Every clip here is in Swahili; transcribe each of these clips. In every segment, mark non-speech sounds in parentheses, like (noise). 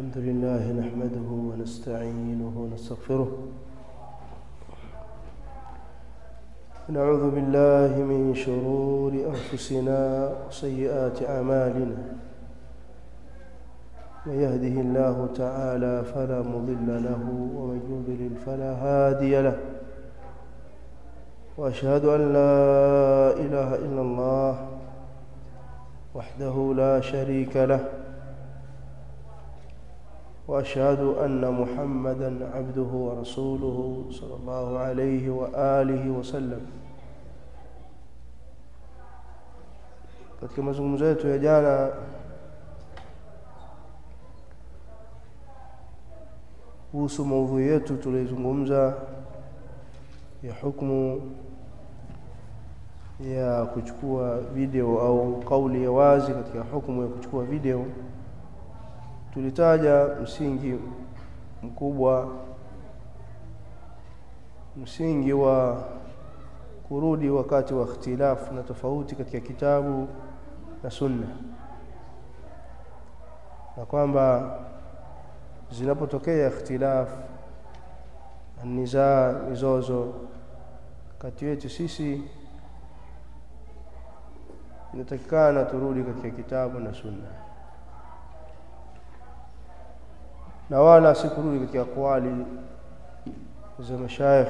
الحمد لله نحمده ونستعينه ونستغفره. نعوذ بالله من شرور أنفسنا وسيئات أعمالنا. من يهده الله تعالى فلا مضل له ومن يضلل فلا هادي له. وأشهد أن لا إله إلا الله وحده لا شريك له. واشهد ان محمدا عبده ورسوله صلى الله عليه واله wasallam katika mazungumzo yetu ya jana kuhusu maudhui yetu tulizungumza ya hukumu ya kuchukua video au kauli ya wazi katika hukumu ya kuchukua video tulitaja msingi mkubwa msingi wa kurudi wakati wa ikhtilafu na tofauti katika kitabu na sunna. Na kwamba zinapotokea ikhtilafu nizaa mizozo kati yetu sisi inatakikana turudi katika kitabu na sunna na wala sikurudi katika kwali za mashaikh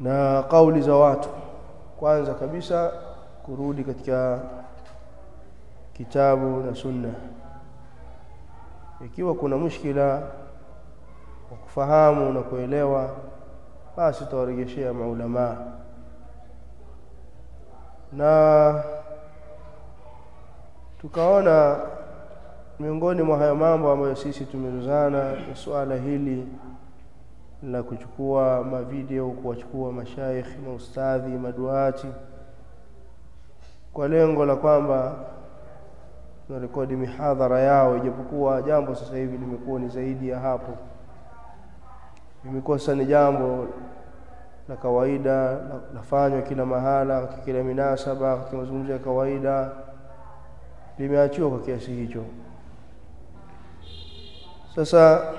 na kauli za watu. Kwanza kabisa kurudi katika kitabu na sunna. Ikiwa kuna mushkila wa kufahamu na kuelewa basi tutawaregeshea maulamaa na tukaona miongoni mwa hayo mambo ambayo sisi tumezozana ni suala hili la kuchukua mavideo kuwachukua mashaikh maustadhi maduati kwa lengo la kwamba tunarekodi mihadhara yao ijapokuwa jambo sasa hivi limekuwa ni zaidi ya hapo. Limekuwa sasa ni jambo la kawaida lafanywa kila mahala katika kila minasaba katika mazungumzo ya kawaida limeachiwa kwa kiasi hicho sasa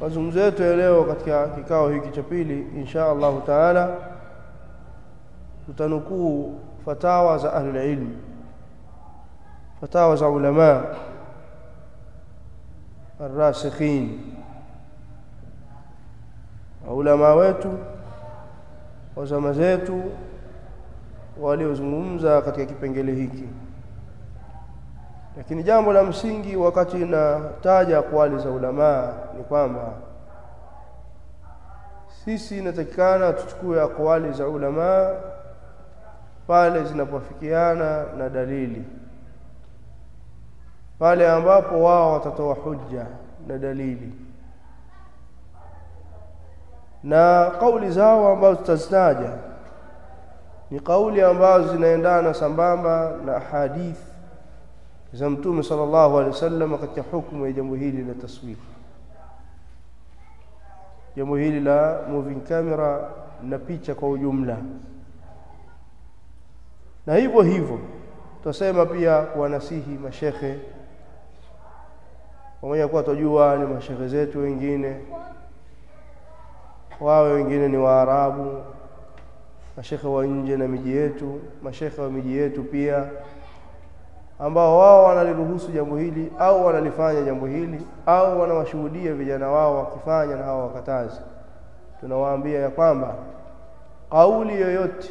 mazungumzo yetu ya leo katika kikao hiki cha pili, insha Allahu taala, tutanukuu fatawa za ahlulilmi, fatawa za ulama arrasikhin, waulamaa wetu wazama zetu waliozungumza katika kipengele hiki lakini jambo la msingi wakati nataja kwali za ulamaa ni kwamba sisi inatakikana tuchukue akwali za ulamaa pale zinapofikiana na dalili. Pale ambapo wao watatoa hujja na dalili. Na kauli zao ambazo tutazitaja ni kauli ambazo zinaendana sambamba na hadithi za mtume sallallahu alaihi wasallam katika hukumu ya jambo hili la taswir jambo hili la moving camera na picha kwa ujumla. Na hivyo hivyo tutasema pia kuwanasihi mashekhe pamoja kuwa tujua ni mashehe zetu wengine wawe wengine ni waarabu mashekhe wa nje na miji yetu mashekhe wa miji yetu pia ambao wao wanaliruhusu jambo hili au wanalifanya jambo hili au wanawashuhudia vijana wao wakifanya na hao wakatazi. Tunawaambia ya kwamba kauli yoyote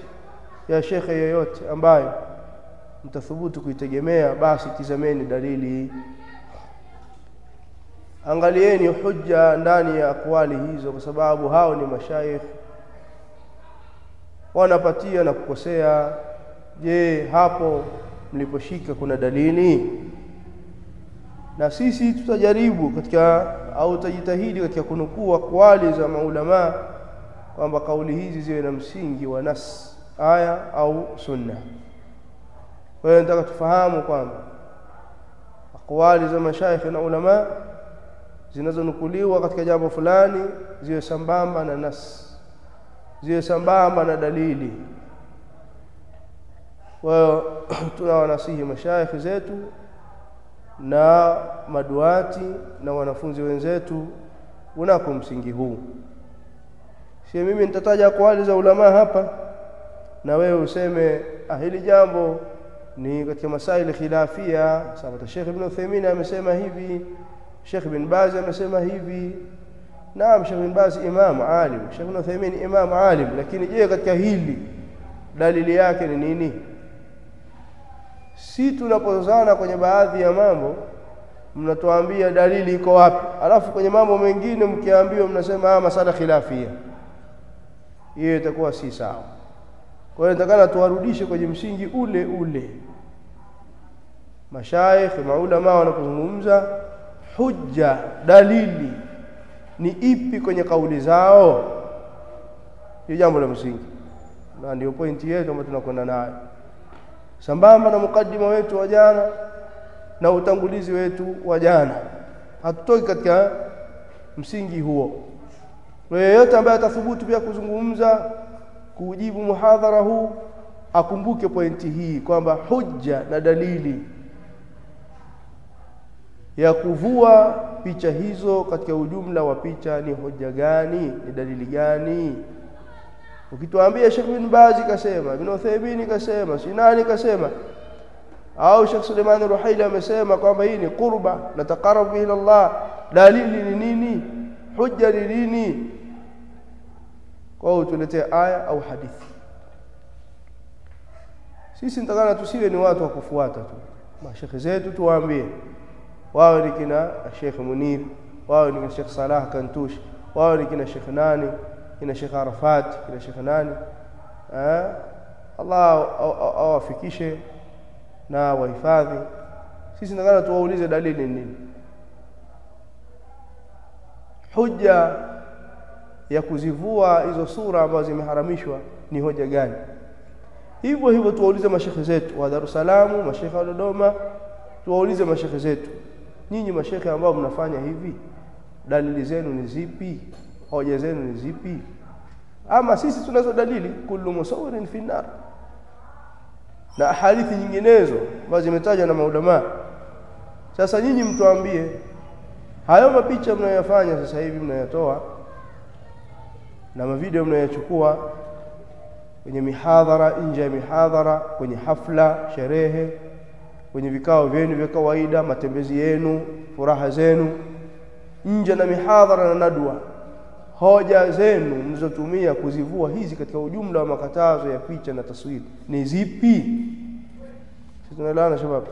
ya shekhe yoyote ambayo mtathubutu kuitegemea basi tizameni dalili angalieni hujja ndani ya akwali hizo kwa sababu hao ni mashaikh. Wanapatia na kukosea. Je hapo mliposhika kuna dalili. Na sisi tutajaribu katika au tutajitahidi katika kunukua kwali za maulama kwamba kauli hizi ziwe na msingi wa nas aya au sunna. Kwa hiyo nataka tufahamu kwamba akwali za mashaikh na ulama zinazonukuliwa katika jambo fulani ziwe sambamba na nas ziwe sambamba na dalili kwa hiyo (clears throat) tunawanasihi mashaikhi zetu na maduati na wanafunzi wenzetu unako msingi huu. Sie mimi nitataja kwali za ulamaa hapa na wewe useme ah hili jambo ni katika masaili khilafia. Sababu Sheikh Ibn Uthaymeen amesema hivi Sheikh Ibn Baz amesema hivi. Naam Sheikh Ibn Baz imam alim. Sheikh Ibn Uthaymeen imam alim. Lakini je katika hili dalili yake ni nini si tunapozozana kwenye baadhi ya mambo mnatuambia dalili iko wapi. Alafu kwenye mambo mengine mkiambiwa mnasema ah masala khilafia. Hiyo itakuwa si sawa. Kwa hiyo nitakana tuwarudishe kwenye msingi ule ule. Mashaikh maulama wanapozungumza hujja dalili ni ipi kwenye kauli zao? Hiyo jambo la msingi. Na ndio pointi yetu ambayo tunakwenda nayo sambamba na mukaddima wetu wa jana na utangulizi wetu wa jana. Hatutoki katika msingi huo. Yeyote ambaye atathubutu pia kuzungumza kujibu muhadhara huu akumbuke pointi hii kwamba hujja na dalili ya kuvua picha hizo katika ujumla wa picha ni hoja gani ni dalili gani ukituambia Sheikh bin Bazi kasema Ibn Uthaymeen kasema Sinani kasema au Sheikh Suleiman Ruhaili amesema kwamba hii ni qurba na taqarrub ila Allah dalili ni nini? Hujja ni nini? Kwa hiyo aya au hadithi. Sisi nitakana tusiwe ni watu wa kufuata tu. Mashekhe zetu tuwaambie. Wao ni kina Sheikh Munir wao ni kina Sheikh Salah Kantush wao ni kina Sheikh nani kina Sheikh Arafat kina Sheikh nani? Eh? Allah awafikishe na wahifadhi. Sisi nitakana tuwaulize dalili ni nini? Hujja ya kuzivua hizo sura ambazo zimeharamishwa ni hoja gani? Hivyo hivyo tuwaulize mashekhe zetu wa Dar es Salaam mashekhe wa Dodoma tuwaulize mashekhe zetu. Nyinyi mashekhe ambao mnafanya hivi dalili zenu ni zipi hoja zenu ni zipi? Ama sisi tunazo dalili kullu musawirin fi nar na hadithi nyinginezo ambazo zimetajwa na maulama. Sasa nyinyi mtuambie hayo mapicha mnayoyafanya sasa hivi mnayotoa na mavideo mnayochukua kwenye mihadhara nje ya mihadhara kwenye hafla sherehe kwenye vikao vyenu vya kawaida matembezi yenu furaha zenu nje na mihadhara na nadwa hoja zenu mlizotumia kuzivua hizi katika ujumla wa makatazo ya picha na taswiri ni zipi? Tunaelewana shabab?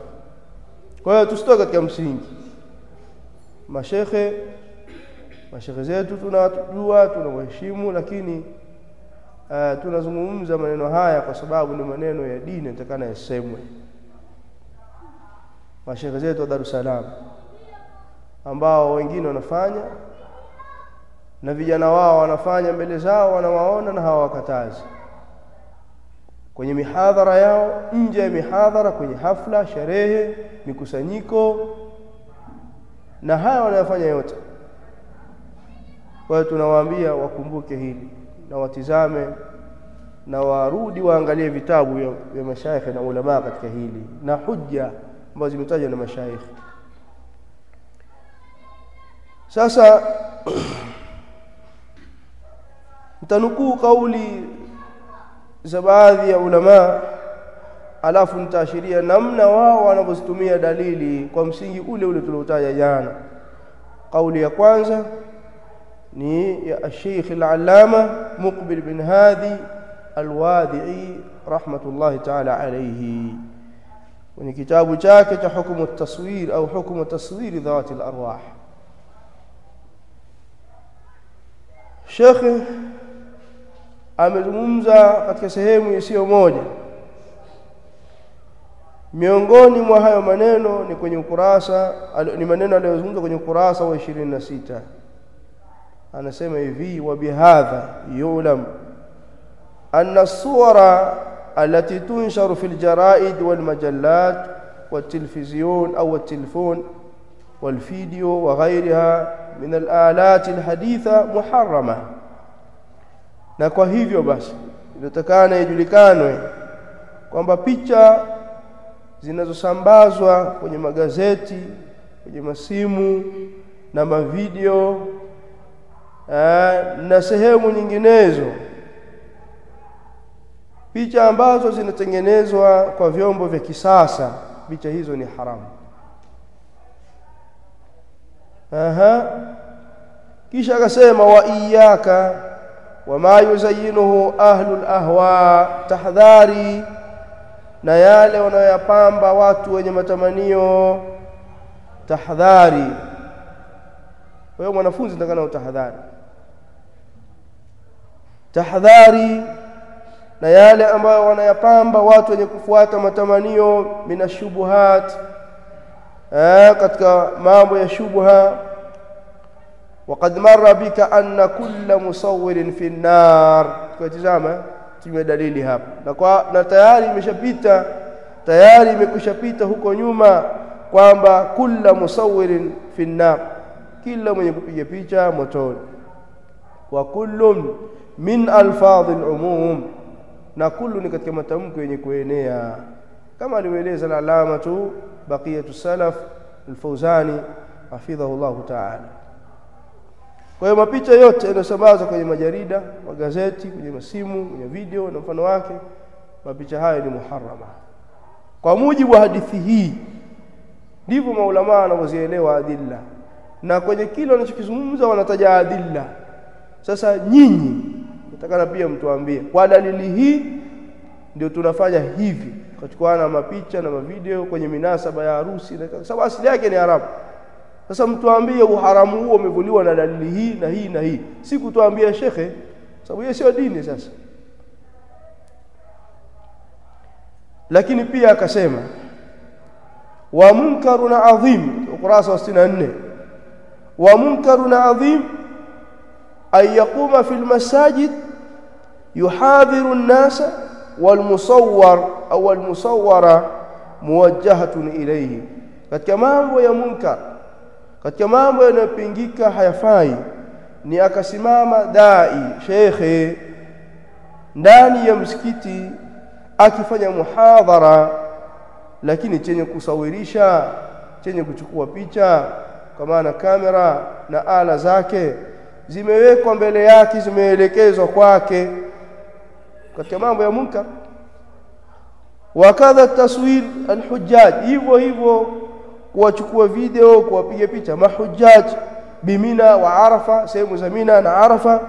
Kwa hiyo tusitoke katika msingi. Mashekhe mashekhe zetu tunawajua tunawaheshimu lakini uh, tunazungumza maneno haya kwa sababu ni maneno ya dini yatakana yasemwe. Mashekhe zetu wa Dar es Salaam ambao wengine wanafanya na vijana wao wanafanya mbele zao wanawaona na hawakatazi. Kwenye mihadhara yao nje ya mihadhara kwenye hafla sherehe mikusanyiko na haya wanayofanya yote. Kwa tunawaambia wakumbuke hili na watizame na warudi waangalie vitabu vya, vya mashaikh na ulamaa katika hili na hujja ambazo zimetajwa na mashaikh. Sasa (clears throat) mtanukuu kauli za baadhi ya ulama alafu nitaashiria namna wao wanavyozitumia dalili kwa msingi ule ule tuliotaja jana kauli ya kwanza ni ya Sheikh al-Allama Muqbil bin Hadi al-Wadi'i rahmatullahi ta'ala alayhi kwenye kitabu chake cha hukumu at-taswir au hukumu taswiri dhawati al-arwah Sheikh amezungumza katika sehemu isiyo moja miongoni mwa hayo maneno ni kwenye ukurasa ni maneno aliyozungumza kwenye ukurasa wa 26 anasema hivi wa bihadha yulam anna as-suwara التي تنشر في الجرائد والمجلات والتلفزيون أو التلفون والفيديو وغيرها من الآلات الحديثة محرمة na kwa hivyo basi inatakana ijulikanwe kwamba picha zinazosambazwa kwenye magazeti kwenye masimu na mavideo eh, na sehemu nyinginezo picha ambazo zinatengenezwa kwa vyombo vya kisasa picha hizo ni haramu. Aha. Kisha akasema wa iyaka wama yuzayinuhu ahlul ahwa tahdhari na yale wanayoyapamba watu wenye matamanio tahdhari. Hiyo mwanafunzi na utahadhari tahdhari na yale ambayo wanayapamba watu wenye kufuata matamanio minashubuhat eh, katika mambo ya shubha وقد مر بك أن كل مصور في النار tukatizama tume dalili hapa na kwa na tayari imeshapita tayari imekushapita huko nyuma kwamba kila musawirin fi nar kila mwenye kupiga picha motoni wa kullun min alfadhi alumum na kullu ni katika matamko yenye kuenea kama alivyoeleza al-alama tu baqiyatu salaf al-fawzani hafidhahu Allah ta'ala kwa hiyo mapicha yote yanayosambazwa kwenye majarida magazeti kwenye masimu kwenye video na mfano wake mapicha hayo ni muharama kwa mujibu wa hadithi hii ndivyo maulamaa wanavyozielewa adilla. Na kwenye kile wanachokizungumza wanataja adilla. Sasa nyinyi natakana pia mtuambie kwa dalili hii ndio tunafanya hivi. Kuchukuana mapicha na mavideo kwenye minasaba ya harusi. Na sababu asili yake ni haramu sasa mtuambie uharamu huo umevuliwa na dalili hii na hii na hii si kutuambia shekhe sababu hiyo sio dini sasa lakini pia akasema wa munkarun adhim ukurasa wa 64 wa munkarun adhim ay yaquma fil masajid yuhadhiru musawwar au al musawwara muwajjahatun ilayhi katika mambo ya munkar katika mambo yanayopingika hayafai. Ni akasimama dai shekhe ndani ya msikiti akifanya muhadhara lakini chenye kusawirisha chenye kuchukua picha kwa maana kamera na ala zake zimewekwa mbele yake zimeelekezwa kwake. Katika mambo ya munkar wakadha taswir alhujjaj hivyo hivyo kuwachukua video kuwapiga picha mahujaj bimina wa arafa sehemu za mina na arafa.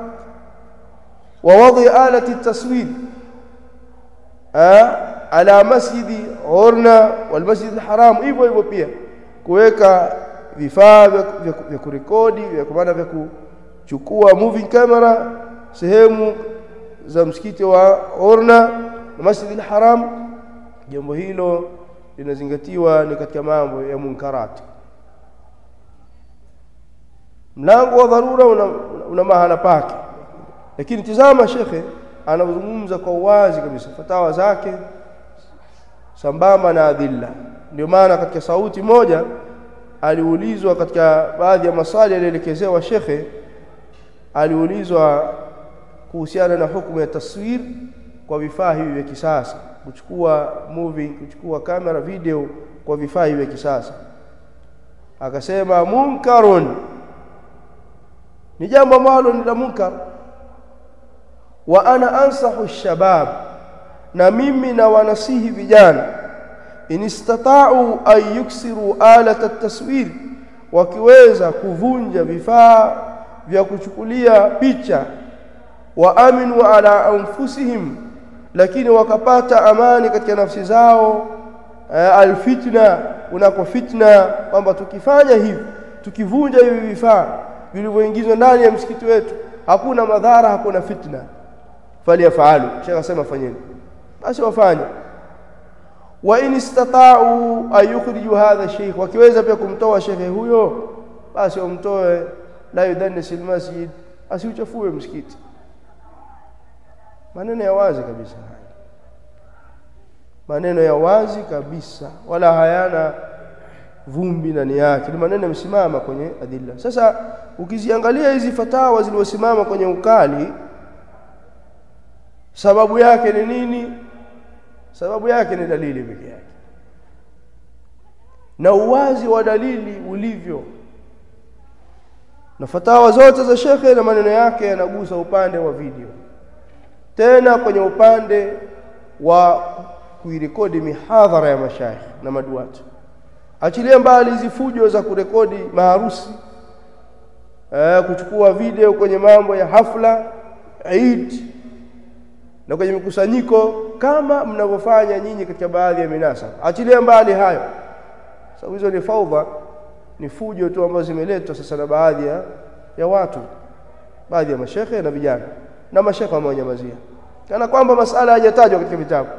Wa wadhi alati taswid ala masjidi masjid alharam hivyo hivyo pia. Kuweka vifaa vya kurekodi vya maana vya kuchukua moving camera sehemu za msikiti wa urna na masjid alharam jambo hilo linazingatiwa ni katika mambo ya munkarati. Mlango wa dharura una, una mahala pake. Lakini tizama shekhe anazungumza kwa uwazi kabisa. Fatawa zake sambamba na adilla. Ndio maana katika sauti moja aliulizwa katika baadhi ya maswali yalielekezewa shekhe aliulizwa kuhusiana na hukumu ya taswir kwa vifaa hivi vya kisasa kuchukua movie kuchukua kamera video kwa vifaa hivi kisasa. Akasema munkarun. Ni jambo ambalo ni la munkar. Wa ana ansahu shabab. Na mimi na wanasihi vijana inistata'u an yuksiru alata taswir wakiweza kuvunja vifaa vya kuchukulia picha wa aminu ala anfusihim lakini wakapata amani katika nafsi zao uh, alfitna unako fitna kwamba tukifanya hivi tukivunja hivi vifaa vilivyoingizwa ndani ya msikiti wetu hakuna madhara hakuna fitna. Falyafalu shekha sema fanyeni. Basi wafanye. Wa in istata'u ayukhriju hadha sheikh wakiweza pia kumtoa shekhe huyo basi wamtoe la yudannis almasjid asiuchafue msikiti maneno ya wazi kabisa. Maneno ya wazi kabisa. Wala hayana vumbi ndani yake. Ni maneno yamesimama kwenye adilla. Sasa ukiziangalia hizi fatawa zilizosimama kwenye ukali sababu yake ni nini? Sababu yake ni dalili pekee yake. Na uwazi wa dalili ulivyo. Na fatawa zote za shekhe na maneno yake yanagusa upande wa video tena kwenye upande wa kuirekodi mihadhara ya mashaikh na maduati achilia mbali hizi fujo za kurekodi maharusi eh, kuchukua video kwenye mambo ya hafla Eid na kwenye mikusanyiko kama mnavyofanya nyinyi katika baadhi ya minasaba achilia mbali hayo. Sababu hizo ni faudha ni fujo tu ambazo zimeletwa sasa na baadhi ya, ya watu baadhi ya mashekhe na vijana na mashekhe wamewanyamazia kana kwamba masala hayajatajwa katika vitabu.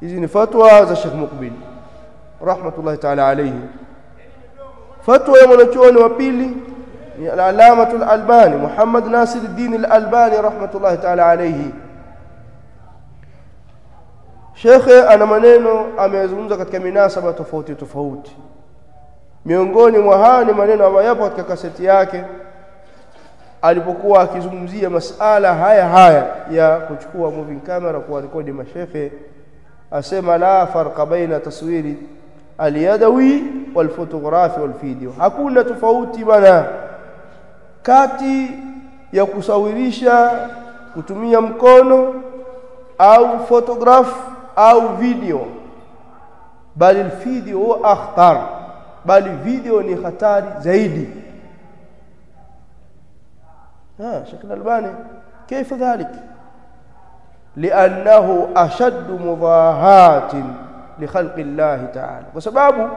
Hizi ni fatwa za Sheikh Mukbil rahmatullahi ta'ala alayhi. Fatwa ya mwanachuoni wa pili ni al-alamatul albani Muhammad Nasiruddin al-Albani rahmatullahi ta'ala alayhi. Shekhe ana maneno ameyazungumza katika minasaba tofauti tofauti. Miongoni mwa haya ni maneno ambayo yapo katika kaseti yake alipokuwa akizungumzia masala haya haya ya kuchukua moving camera kwa rekodi mashekhe asema la farqa baina taswiri alyadawi walfotografi walvideo. Hakuna tofauti bana. Kati ya kusawirisha kutumia mkono au photograph au video bali video akhtar bali video ni hatari zaidi ها شكل الباني كيف ذلك لأنه أشد مضاهاة لخلق الله تعالى وسبب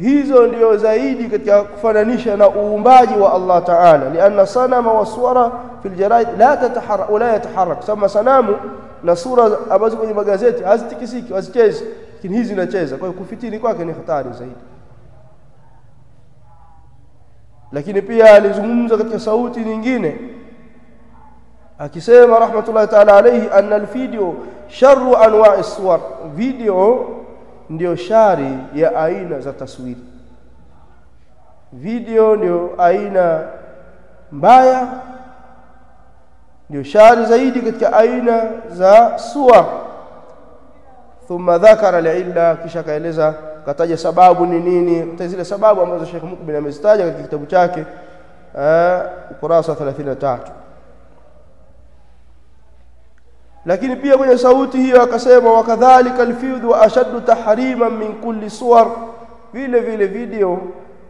hizo ndio zaidi katika kufananisha na uumbaji wa Allah Ta'ala lianna sanama wa suwara fil jaraid la tataharrak wala yataharrak kama sanamu na sura ambazo kwenye magazeti hazitikisiki hazichezi lakini hizi zinacheza kwa hiyo kufitini kwake ni hatari zaidi lakini pia alizungumza katika sauti nyingine akisema rahmatullahi ta'ala alayhi anna alvideo sharru anwa'i suwar video ndio shari ya aina za taswiri video ndio aina mbaya ndio shari zaidi katika aina za suwar. Thumma dhakara al-illa kisha kaeleza kataja sababu ni nini zile sababu ambazo Sheikh Mukbil amezitaja katika kitabu chake ukurasa 33 lakini pia kwenye sauti hiyo akasema wakadhalika alfidhu wa ashaddu tahriman min kulli suwar vile vile video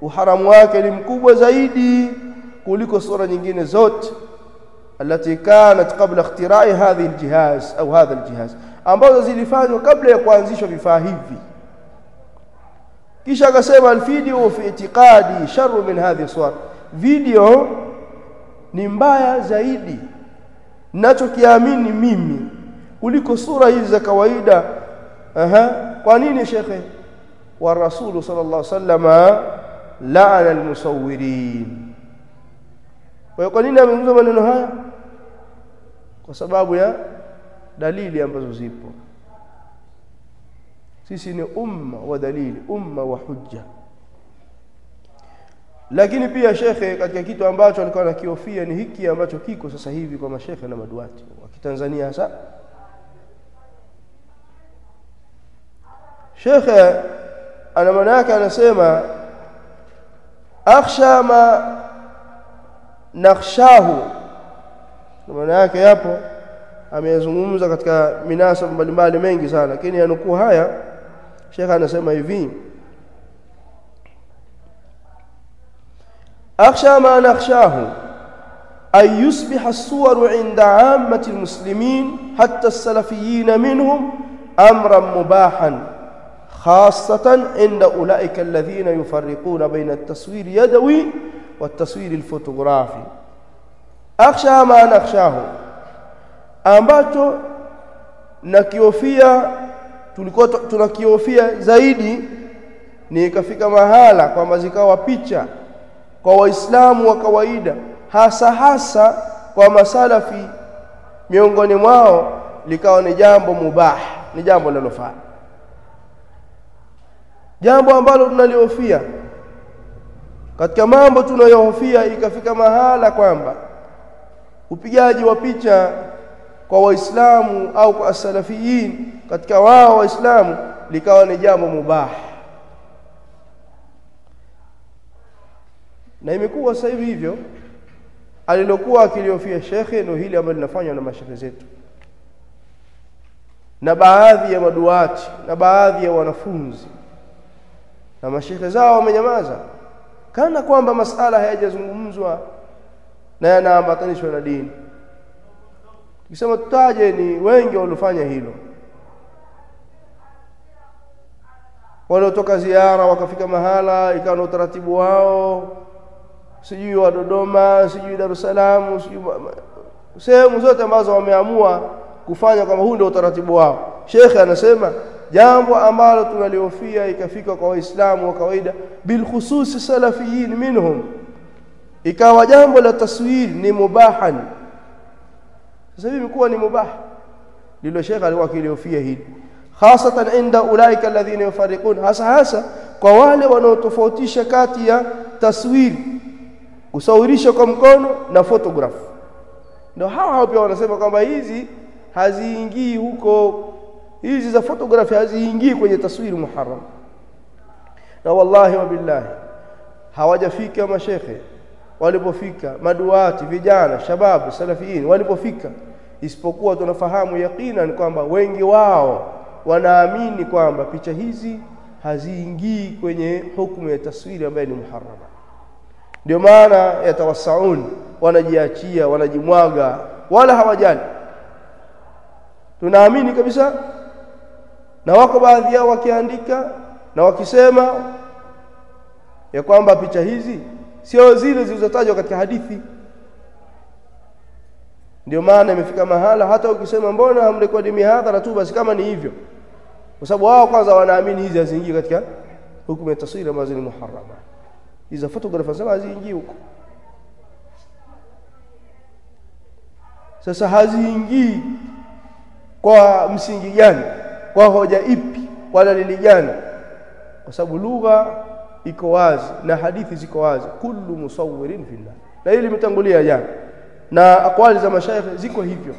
uharamu wake ni mkubwa zaidi kuliko sura nyingine zote التي كانت قبل اختراع هذه الجهاز au هذا الجهاز ambazo zilifanywa kabla ya kuanzishwa vifaa hivi kisha akasema alvideo fi itiqadi sharru min hadhihi suwar video ni mbaya zaidi. Ninachokiamini mimi kuliko sura hizi za kawaida. Aha. Kwa nini shekhe? Wa rasulu sallallahu wasallama la'ana almusawirin kwa kwa nini amezungumza maneno haya? Kwa sababu ya dalili ambazo zipo sisi ni umma wa dalili umma wa hujja. Lakini pia shekhe katika kitu ambacho alikuwa anakiofia ni hiki ambacho kiko sasa hivi kwa mashekhe na maduati wa Kitanzania hasa. Shekhe ana maana yake anasema akhsha ma nakhshahu. Maana yake yapo ameyazungumza katika minasa mbalimbali mengi sana lakini yanukuu haya shekhe anasema hivi أخشى ما نخشاه أن يصبح الصور عند عامة المسلمين حتى السلفيين منهم أمرا مباحا خاصة عند أولئك الذين يفرقون بين التصوير يدوي والتصوير الفوتوغرافي أخشى ما نخشاه ambacho nakiofia tulikuwa tunakiofia zaidi ni ikafika mahala kwamba zikawa picha kwa waislamu wa kawaida hasa hasa kwa masalafi. Miongoni mwao likawa ni jambo mubah ni jambo linalofaa. Jambo ambalo tunalihofia katika mambo tunayohofia ikafika mahala kwamba upigaji wa picha kwa waislamu au kwa asalafiyin katika wao waislamu likawa ni jambo mubah. Na imekuwa sasa hivi hivyo alilokuwa akiliofia shekhe ndio hili ambalo linafanywa na mashehe zetu. Na baadhi ya maduati na baadhi ya wanafunzi. Na mashekhe zao wamenyamaza. Kana kwamba masala hayajazungumzwa na yanaambatanishwa na dini tukisema tutaje ni wengi waliofanya hilo. Waliotoka ziara wakafika mahala ikawa na utaratibu wao. Sijui wa Dodoma sijui Dar es Salaam sijui sehemu zote ambazo wameamua kufanya kama huu ndio utaratibu wao. Shekhe anasema jambo ambalo tunalihofia ikafika kwa waislamu wa kawaida bil khususi salafiyin minhum. Ikawa jambo la taswir ni mubahan sasa hivi imekuwa ni mubah. Lilo shekha alikuwa akiliofia hili. Hasatan inda ulaika alladhina yufariqun hasa hasa kwa wale wanaotofautisha kati ya taswiri kusawirisha kwa mkono na photograph. Ndio hawa hao pia wanasema kwamba hizi haziingii huko. Hizi za photography haziingii kwenye taswiri muharram. Na wallahi wa billahi hawajafika mashekhe walipofika maduati vijana shababu salafiyin walipofika isipokuwa tunafahamu yaqinan kwamba wengi wao wanaamini kwamba picha hizi haziingii kwenye hukumu ya taswiri ambayo ni muharama. ndio maana yatawassaun wanajiachia wanajimwaga wala hawajali tunaamini kabisa na wako baadhi yao wakiandika na wakisema ya kwamba picha hizi sio zile zilizotajwa katika hadithi ndio maana imefika mahala hata ukisema mbona hamrekodi mihadhara tu? Basi kama ni hivyo kwa sababu wao kwanza wanaamini hizi haziingii katika hukumu ya taswira ambazo ni hizo photographer sema haziingii huko. Sasa haziingii kwa msingi gani? Kwa hoja ipi? Kwa dalili gani? Kwa sababu lugha iko wazi na hadithi ziko wazi. Kullu musawwirin fillah na hili limetangulia jana na akwali za mashaikh ziko hivyo